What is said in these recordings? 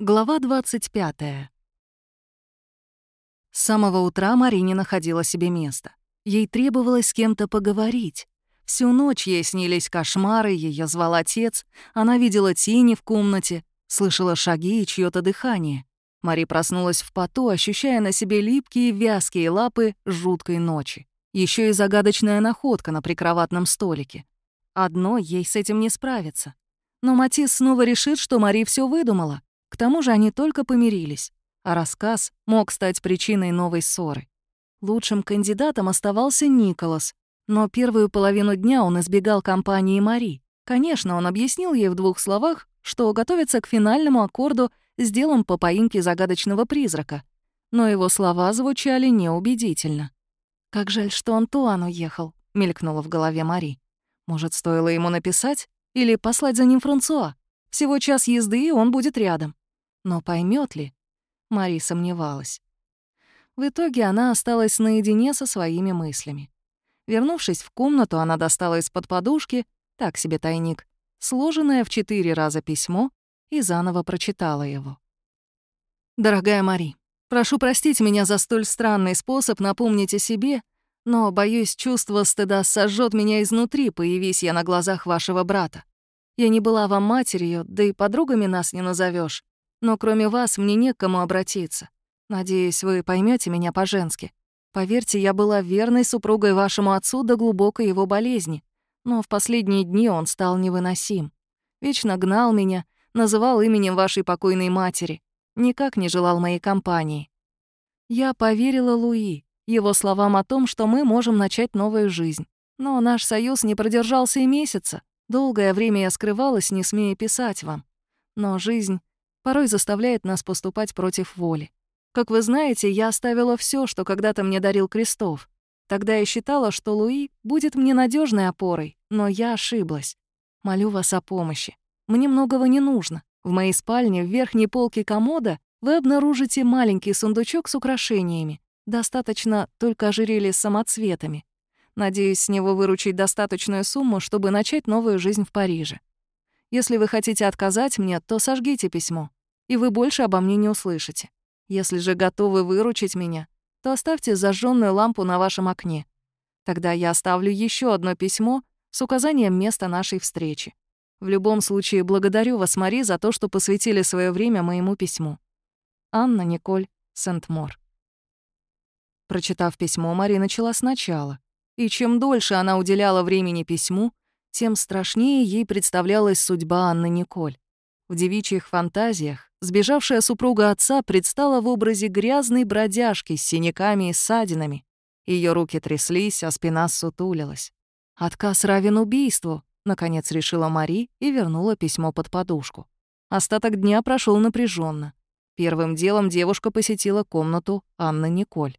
Глава 25. С самого утра Мари не находила себе места. Ей требовалось с кем-то поговорить. Всю ночь ей снились кошмары, ее звал отец, она видела тени в комнате, слышала шаги и чьё-то дыхание. Мари проснулась в поту, ощущая на себе липкие, вязкие лапы жуткой ночи. Еще и загадочная находка на прикроватном столике. Одно ей с этим не справиться. Но Матис снова решит, что Мари все выдумала. К тому же они только помирились, а рассказ мог стать причиной новой ссоры. Лучшим кандидатом оставался Николас, но первую половину дня он избегал компании Мари. Конечно, он объяснил ей в двух словах, что готовится к финальному аккорду с делом по поимке загадочного призрака. Но его слова звучали неубедительно. «Как жаль, что Антуан уехал», — мелькнула в голове Мари. «Может, стоило ему написать? Или послать за ним Франсуа? Всего час езды, и он будет рядом. Но поймет ли?» Мари сомневалась. В итоге она осталась наедине со своими мыслями. Вернувшись в комнату, она достала из-под подушки, так себе тайник, сложенное в четыре раза письмо и заново прочитала его. «Дорогая Мари, прошу простить меня за столь странный способ напомнить о себе, но, боюсь, чувство стыда сожжет меня изнутри, появись я на глазах вашего брата. Я не была вам матерью, да и подругами нас не назовешь, но кроме вас мне не к кому обратиться. Надеюсь, вы поймете меня по-женски. Поверьте, я была верной супругой вашему отцу до глубокой его болезни, но в последние дни он стал невыносим. Вечно гнал меня, называл именем вашей покойной матери, никак не желал моей компании. Я поверила Луи, его словам о том, что мы можем начать новую жизнь. Но наш союз не продержался и месяца. Долгое время я скрывалась, не смея писать вам. Но жизнь порой заставляет нас поступать против воли. Как вы знаете, я оставила все, что когда-то мне дарил Крестов. Тогда я считала, что Луи будет мне надежной опорой, но я ошиблась. Молю вас о помощи. Мне многого не нужно. В моей спальне в верхней полке комода вы обнаружите маленький сундучок с украшениями. Достаточно только ожерелья с самоцветами. Надеюсь, с него выручить достаточную сумму, чтобы начать новую жизнь в Париже. Если вы хотите отказать мне, то сожгите письмо, и вы больше обо мне не услышите. Если же готовы выручить меня, то оставьте зажженную лампу на вашем окне. Тогда я оставлю еще одно письмо с указанием места нашей встречи. В любом случае, благодарю вас, Мари, за то, что посвятили свое время моему письму. Анна Николь Сент-Мор. Прочитав письмо, Мари начала сначала. И чем дольше она уделяла времени письму, тем страшнее ей представлялась судьба Анны Николь. В девичьих фантазиях Сбежавшая супруга отца предстала в образе грязной бродяжки с синяками и ссадинами. Ее руки тряслись, а спина сутулилась. «Отказ равен убийству», — наконец решила Мари и вернула письмо под подушку. Остаток дня прошел напряженно. Первым делом девушка посетила комнату Анны Николь.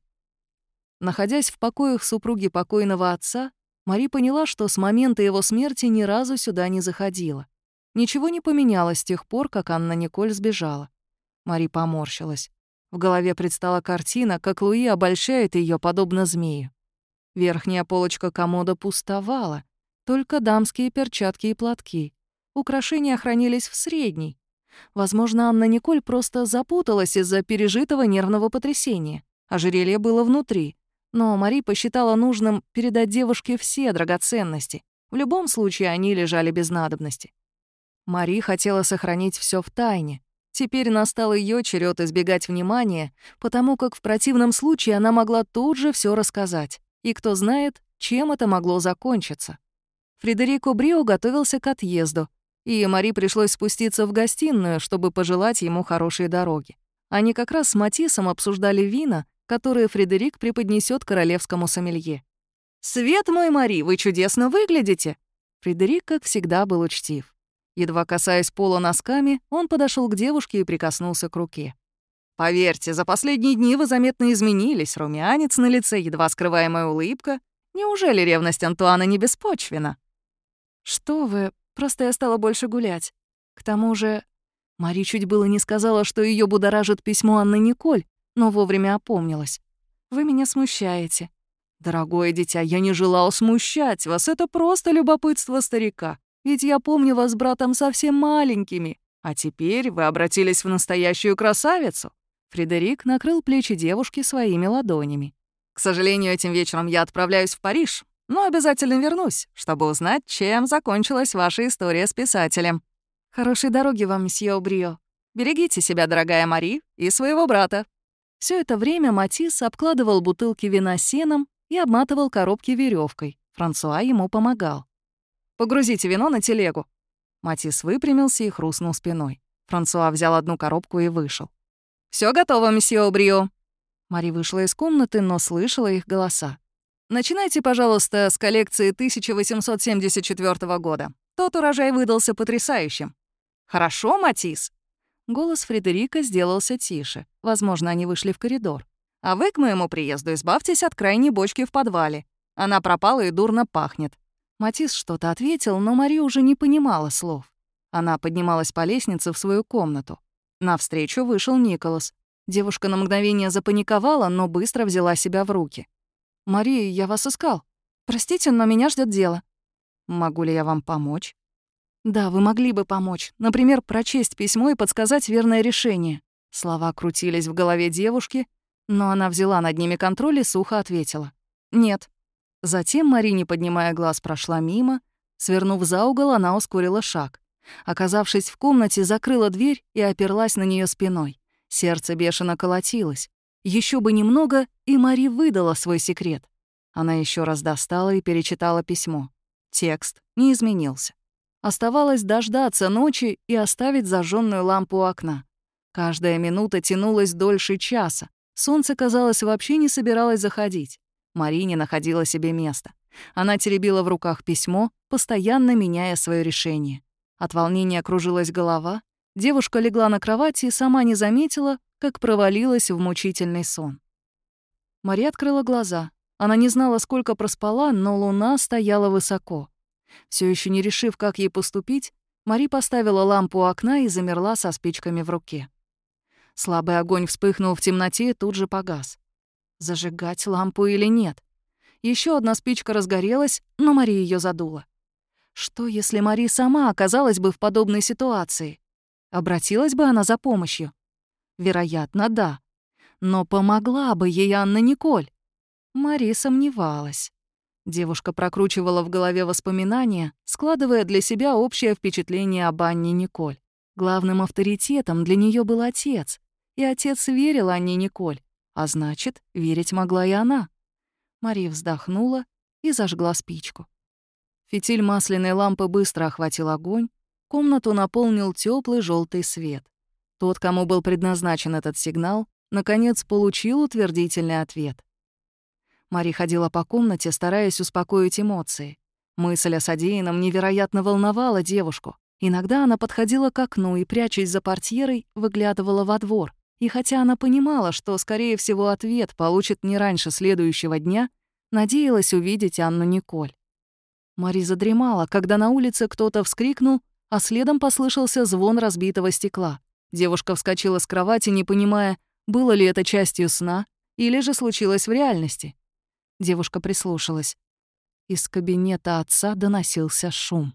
Находясь в покоях супруги покойного отца, Мари поняла, что с момента его смерти ни разу сюда не заходила. Ничего не поменялось с тех пор, как Анна Николь сбежала. Мари поморщилась. В голове предстала картина, как Луи обольщает ее подобно змею. Верхняя полочка комода пустовала, только дамские перчатки и платки. Украшения хранились в средней. Возможно, Анна Николь просто запуталась из-за пережитого нервного потрясения. Ожерелье было внутри. Но Мари посчитала нужным передать девушке все драгоценности. В любом случае, они лежали без надобности. Мари хотела сохранить все в тайне. Теперь настал ее черед избегать внимания, потому как в противном случае она могла тут же все рассказать. И кто знает, чем это могло закончиться. Фредерико Брио готовился к отъезду, и Мари пришлось спуститься в гостиную, чтобы пожелать ему хорошей дороги. Они как раз с Матисом обсуждали вина, которые Фредерик преподнесет королевскому сомелье. «Свет мой, Мари, вы чудесно выглядите!» Фредерик, как всегда, был учтив. Едва касаясь пола носками, он подошел к девушке и прикоснулся к руке. «Поверьте, за последние дни вы заметно изменились, румянец на лице, едва скрываемая улыбка. Неужели ревность Антуана не беспочвена?» «Что вы, просто я стала больше гулять. К тому же...» Мари чуть было не сказала, что ее будоражит письмо Анны Николь, но вовремя опомнилась. «Вы меня смущаете». «Дорогое дитя, я не желал смущать вас, это просто любопытство старика. Ведь я помню вас с братом совсем маленькими, А теперь вы обратились в настоящую красавицу. Фредерик накрыл плечи девушки своими ладонями. К сожалению, этим вечером я отправляюсь в Париж, но обязательно вернусь, чтобы узнать, чем закончилась ваша история с писателем. Хорошей дороги вам, месье Брио. Берегите себя, дорогая Мари, и своего брата. Все это время Матис обкладывал бутылки вина сеном и обматывал коробки веревкой. Франсуа ему помогал. «Погрузите вино на телегу». Матис выпрямился и хрустнул спиной. Франсуа взял одну коробку и вышел. Все готово, месье Брио». Мари вышла из комнаты, но слышала их голоса. «Начинайте, пожалуйста, с коллекции 1874 года. Тот урожай выдался потрясающим». «Хорошо, Матис?» Голос Фредерика сделался тише. Возможно, они вышли в коридор. «А вы к моему приезду избавьтесь от крайней бочки в подвале. Она пропала и дурно пахнет». Матис что-то ответил, но Мари уже не понимала слов. Она поднималась по лестнице в свою комнату. Навстречу вышел Николас. Девушка на мгновение запаниковала, но быстро взяла себя в руки. «Мария, я вас искал. Простите, но меня ждет дело». «Могу ли я вам помочь?» «Да, вы могли бы помочь. Например, прочесть письмо и подсказать верное решение». Слова крутились в голове девушки, но она взяла над ними контроль и сухо ответила. «Нет». Затем Мари, не поднимая глаз, прошла мимо. Свернув за угол, она ускорила шаг. Оказавшись в комнате, закрыла дверь и оперлась на нее спиной. Сердце бешено колотилось. Еще бы немного, и Мари выдала свой секрет. Она еще раз достала и перечитала письмо. Текст не изменился. Оставалось дождаться ночи и оставить зажженную лампу у окна. Каждая минута тянулась дольше часа. Солнце, казалось, вообще не собиралось заходить. Мари не находила себе места. Она теребила в руках письмо, постоянно меняя свое решение. От волнения кружилась голова. Девушка легла на кровати и сама не заметила, как провалилась в мучительный сон. Мария открыла глаза. Она не знала, сколько проспала, но луна стояла высоко. Все еще не решив, как ей поступить, Мари поставила лампу у окна и замерла со спичками в руке. Слабый огонь вспыхнул в темноте и тут же погас. Зажигать лампу или нет? Еще одна спичка разгорелась, но Мария ее задула. Что, если Мари сама оказалась бы в подобной ситуации? Обратилась бы она за помощью? Вероятно, да. Но помогла бы ей Анна Николь? Мари сомневалась. Девушка прокручивала в голове воспоминания, складывая для себя общее впечатление об Анне Николь. Главным авторитетом для нее был отец, и отец верил Анне Николь, а значит, верить могла и она. Мария вздохнула и зажгла спичку. Фитиль масляной лампы быстро охватил огонь, комнату наполнил теплый желтый свет. Тот, кому был предназначен этот сигнал, наконец получил утвердительный ответ. Мари ходила по комнате, стараясь успокоить эмоции. Мысль о содеянном невероятно волновала девушку. Иногда она подходила к окну и, прячась за портьерой, выглядывала во двор. И хотя она понимала, что, скорее всего, ответ получит не раньше следующего дня, надеялась увидеть Анну Николь. Мари задремала, когда на улице кто-то вскрикнул, а следом послышался звон разбитого стекла. Девушка вскочила с кровати, не понимая, было ли это частью сна или же случилось в реальности. Девушка прислушалась. Из кабинета отца доносился шум.